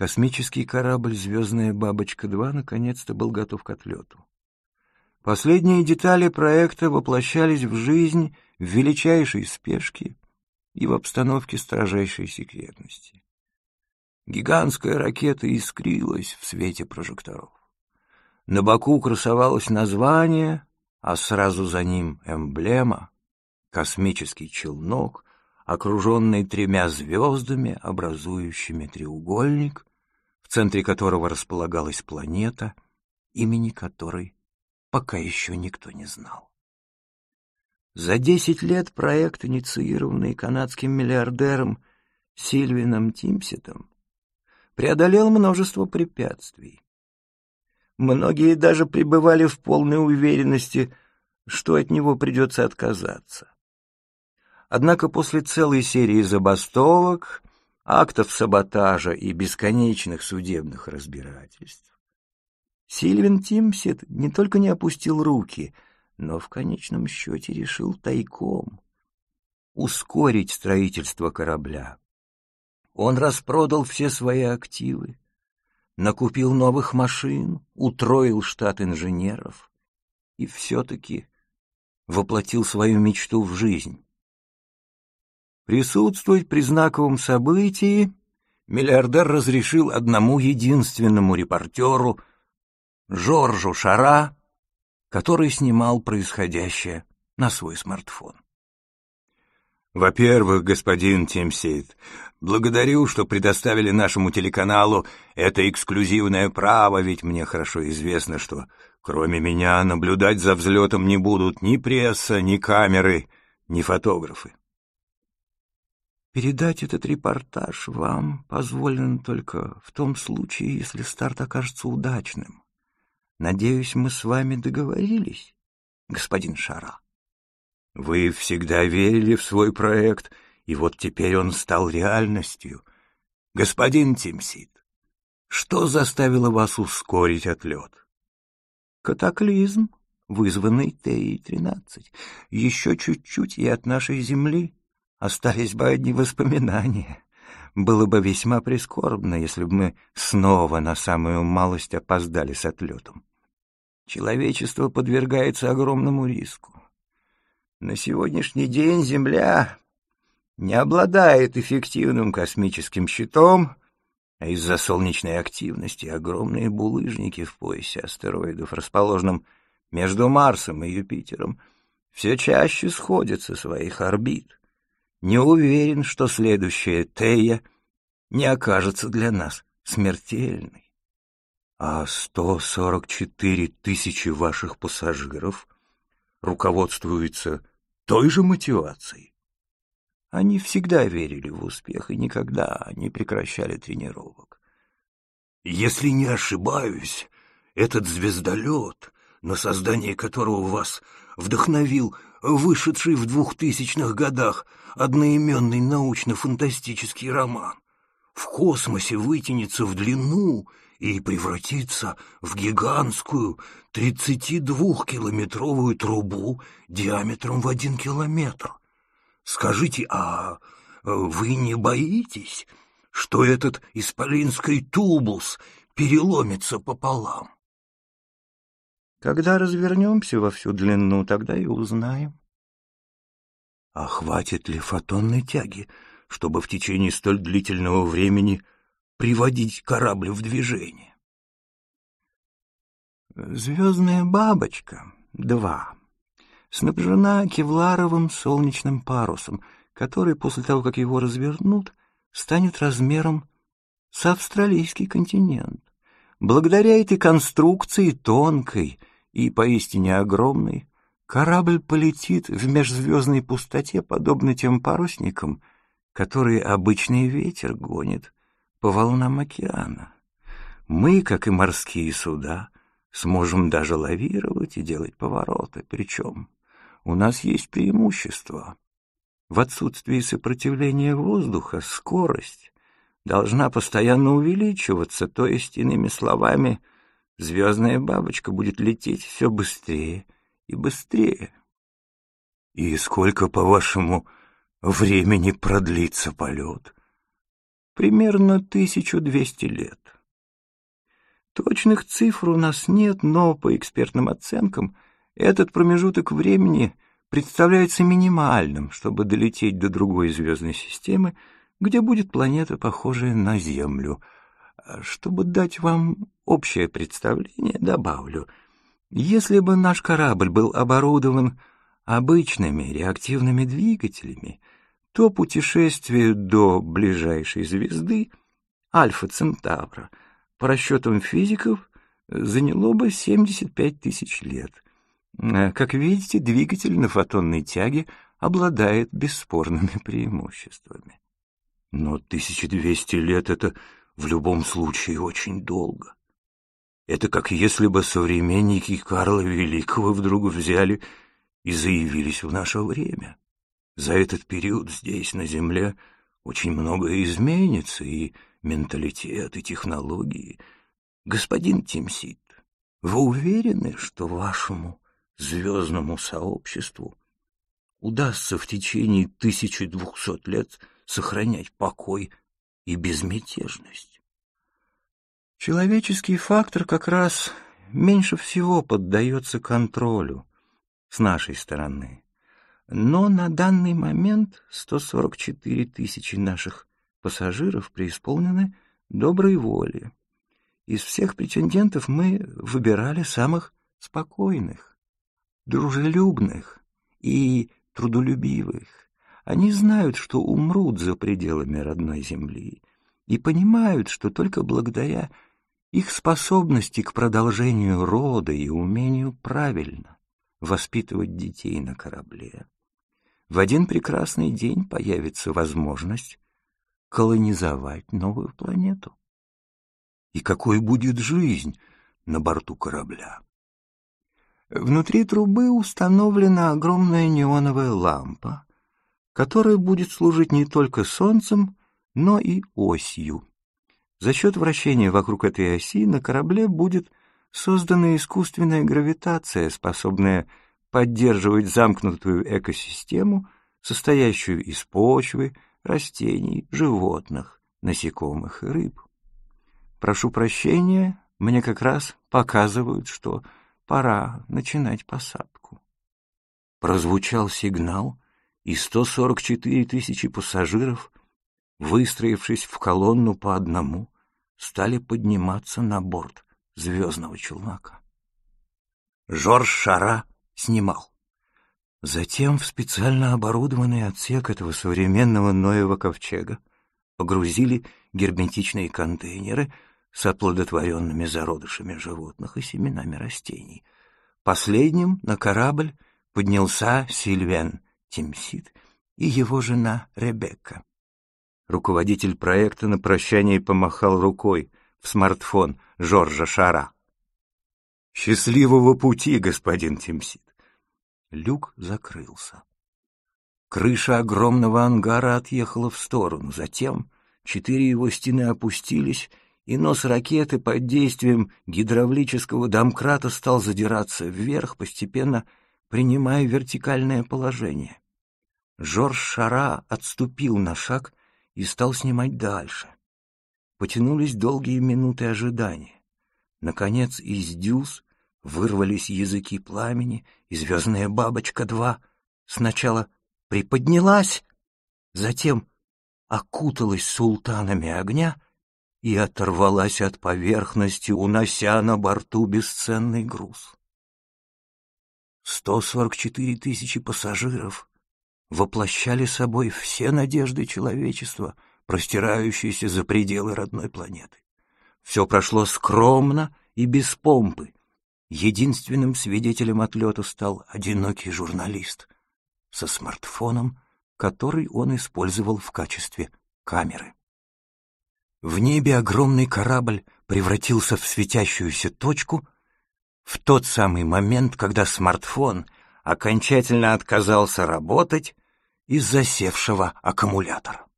Космический корабль «Звездная бабочка-2» наконец-то был готов к отлету. Последние детали проекта воплощались в жизнь в величайшей спешке и в обстановке строжайшей секретности. Гигантская ракета искрилась в свете прожекторов. На боку красовалось название, а сразу за ним эмблема — космический челнок, окруженный тремя звездами, образующими треугольник, центре которого располагалась планета, имени которой пока еще никто не знал. За десять лет проект, инициированный канадским миллиардером Сильвином Тимсетом, преодолел множество препятствий. Многие даже пребывали в полной уверенности, что от него придется отказаться. Однако после целой серии забастовок, актов саботажа и бесконечных судебных разбирательств, Сильвин Тимсет не только не опустил руки, но в конечном счете решил тайком ускорить строительство корабля. Он распродал все свои активы, накупил новых машин, утроил штат инженеров и все-таки воплотил свою мечту в жизнь. Присутствовать при знаковом событии миллиардер разрешил одному единственному репортеру — Жоржу Шара, который снимал происходящее на свой смартфон. Во-первых, господин Тимсейд, благодарю, что предоставили нашему телеканалу это эксклюзивное право, ведь мне хорошо известно, что кроме меня наблюдать за взлетом не будут ни пресса, ни камеры, ни фотографы. Передать этот репортаж вам позволено только в том случае, если старт окажется удачным. Надеюсь, мы с вами договорились, господин Шара. Вы всегда верили в свой проект, и вот теперь он стал реальностью. Господин Тимсид, что заставило вас ускорить отлет? Катаклизм, вызванный ТИ-13. Еще чуть-чуть, и от нашей Земли остались бы одни воспоминания. Было бы весьма прискорбно, если бы мы снова на самую малость опоздали с отлетом человечество подвергается огромному риску. На сегодняшний день Земля не обладает эффективным космическим щитом, а из-за солнечной активности огромные булыжники в поясе астероидов, расположенном между Марсом и Юпитером, все чаще сходят со своих орбит. Не уверен, что следующая Тея не окажется для нас смертельной. А 144 тысячи ваших пассажиров руководствуются той же мотивацией. Они всегда верили в успех и никогда не прекращали тренировок. Если не ошибаюсь, этот звездолет, на создание которого вас вдохновил вышедший в двухтысячных годах одноименный научно-фантастический роман, в космосе вытянется в длину и превратиться в гигантскую 32-километровую трубу диаметром в один километр. Скажите, а вы не боитесь, что этот исполинский тубус переломится пополам? Когда развернемся во всю длину, тогда и узнаем. А хватит ли фотонной тяги, чтобы в течение столь длительного времени приводить корабль в движение. Звездная бабочка, два, снабжена кевларовым солнечным парусом, который после того, как его развернут, станет размером с австралийский континент. Благодаря этой конструкции тонкой и поистине огромной, корабль полетит в межзвездной пустоте, подобно тем парусникам, которые обычный ветер гонит по волнам океана. Мы, как и морские суда, сможем даже лавировать и делать повороты, причем у нас есть преимущество. В отсутствии сопротивления воздуха скорость должна постоянно увеличиваться, то есть, иными словами, звездная бабочка будет лететь все быстрее и быстрее. И сколько, по-вашему, времени продлится полет? примерно 1200 лет. Точных цифр у нас нет, но по экспертным оценкам этот промежуток времени представляется минимальным, чтобы долететь до другой звездной системы, где будет планета, похожая на Землю. Чтобы дать вам общее представление, добавлю, если бы наш корабль был оборудован обычными реактивными двигателями, то путешествие до ближайшей звезды, Альфа Центавра, по расчетам физиков, заняло бы 75 тысяч лет. Э, как видите, двигатель на фотонной тяге обладает бесспорными преимуществами. Но 1200 лет — это в любом случае очень долго. Это как если бы современники Карла Великого вдруг взяли и заявились в наше время. За этот период здесь, на Земле, очень многое изменится, и менталитет, и технологии. Господин Тимсит, вы уверены, что вашему звездному сообществу удастся в течение 1200 лет сохранять покой и безмятежность? Человеческий фактор как раз меньше всего поддается контролю с нашей стороны. Но на данный момент 144 тысячи наших пассажиров преисполнены доброй воли. Из всех претендентов мы выбирали самых спокойных, дружелюбных и трудолюбивых. Они знают, что умрут за пределами родной земли, и понимают, что только благодаря их способности к продолжению рода и умению правильно воспитывать детей на корабле в один прекрасный день появится возможность колонизовать новую планету. И какой будет жизнь на борту корабля? Внутри трубы установлена огромная неоновая лампа, которая будет служить не только солнцем, но и осью. За счет вращения вокруг этой оси на корабле будет создана искусственная гравитация, способная поддерживать замкнутую экосистему, состоящую из почвы, растений, животных, насекомых и рыб. Прошу прощения, мне как раз показывают, что пора начинать посадку. Прозвучал сигнал, и 144 тысячи пассажиров, выстроившись в колонну по одному, стали подниматься на борт звездного челнока. Жорж Шара снимал. Затем в специально оборудованный отсек этого современного Ноева ковчега погрузили герметичные контейнеры с оплодотворенными зародышами животных и семенами растений. Последним на корабль поднялся Сильвен Тимсит и его жена Ребекка. Руководитель проекта на прощание помахал рукой в смартфон Жоржа Шара. «Счастливого пути, господин Тимсит!» Люк закрылся. Крыша огромного ангара отъехала в сторону, затем четыре его стены опустились, и нос ракеты под действием гидравлического домкрата стал задираться вверх, постепенно принимая вертикальное положение. Жорж Шара отступил на шаг и стал снимать дальше. Потянулись долгие минуты ожидания. Наконец из дюз Вырвались языки пламени, и звездная бабочка-2 сначала приподнялась, затем окуталась султанами огня и оторвалась от поверхности, унося на борту бесценный груз. 144 тысячи пассажиров воплощали собой все надежды человечества, простирающиеся за пределы родной планеты. Все прошло скромно и без помпы, Единственным свидетелем отлета стал одинокий журналист со смартфоном, который он использовал в качестве камеры. В небе огромный корабль превратился в светящуюся точку в тот самый момент, когда смартфон окончательно отказался работать из-за севшего аккумулятора.